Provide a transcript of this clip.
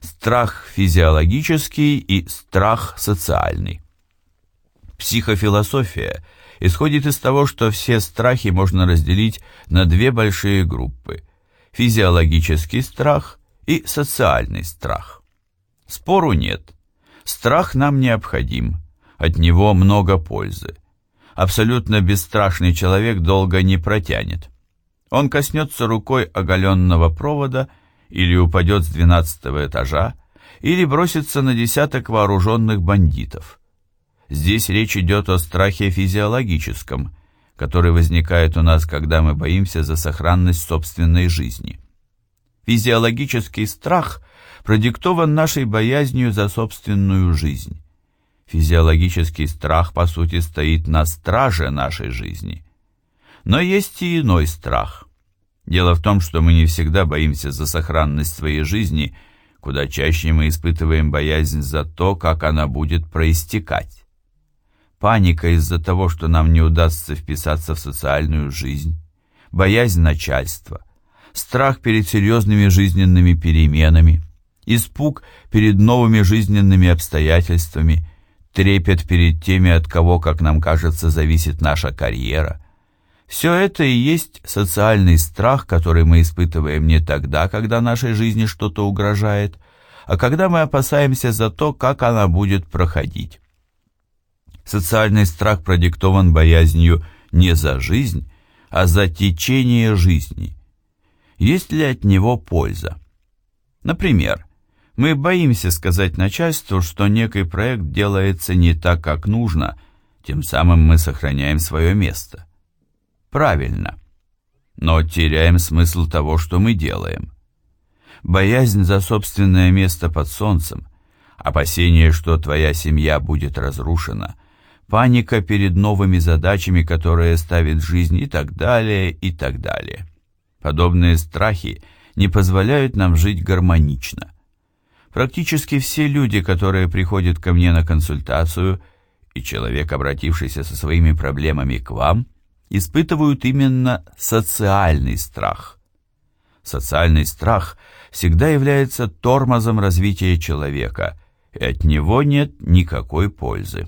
страх физиологический и страх социальный. Психофилософия исходит из того, что все страхи можно разделить на две большие группы – физиологический страх и социальный страх. Спору нет. Страх нам необходим, от него много пользы. Абсолютно бесстрашный человек долго не протянет. Он коснется рукой оголенного провода или упадет с двенадцатого этажа, или бросится на десяток вооруженных бандитов. Здесь речь идет о страхе физиологическом, который возникает у нас, когда мы боимся за сохранность собственной жизни. Физиологический страх продиктован нашей боязнью за собственную жизнь. Физиологический страх, по сути, стоит на страже нашей жизни. Но есть и иной страх. Дело в том, что мы не всегда боимся за сохранность своей жизни, куда чаще мы испытываем боязнь за то, как она будет проистекать. Паника из-за того, что нам не удастся вписаться в социальную жизнь, боязнь начальства, страх перед серьезными жизненными переменами, испуг перед новыми жизненными обстоятельствами, трепет перед теми, от кого, как нам кажется, зависит наша карьера – все это и есть социальный страх, который мы испытываем не тогда, когда нашей жизни что-то угрожает, а когда мы опасаемся за то, как она будет проходить. Социальный страх продиктован боязнью не за жизнь, а за течение жизни. Есть ли от него польза? Например, мы боимся сказать начальству, что некий проект делается не так, как нужно, тем самым мы сохраняем свое место правильно, но теряем смысл того, что мы делаем. Боязнь за собственное место под солнцем, опасение, что твоя семья будет разрушена, паника перед новыми задачами, которые ставит жизнь и так далее, и так далее. Подобные страхи не позволяют нам жить гармонично. Практически все люди, которые приходят ко мне на консультацию, и человек, обратившийся со своими проблемами к вам – испытывают именно социальный страх. Социальный страх всегда является тормозом развития человека, и от него нет никакой пользы.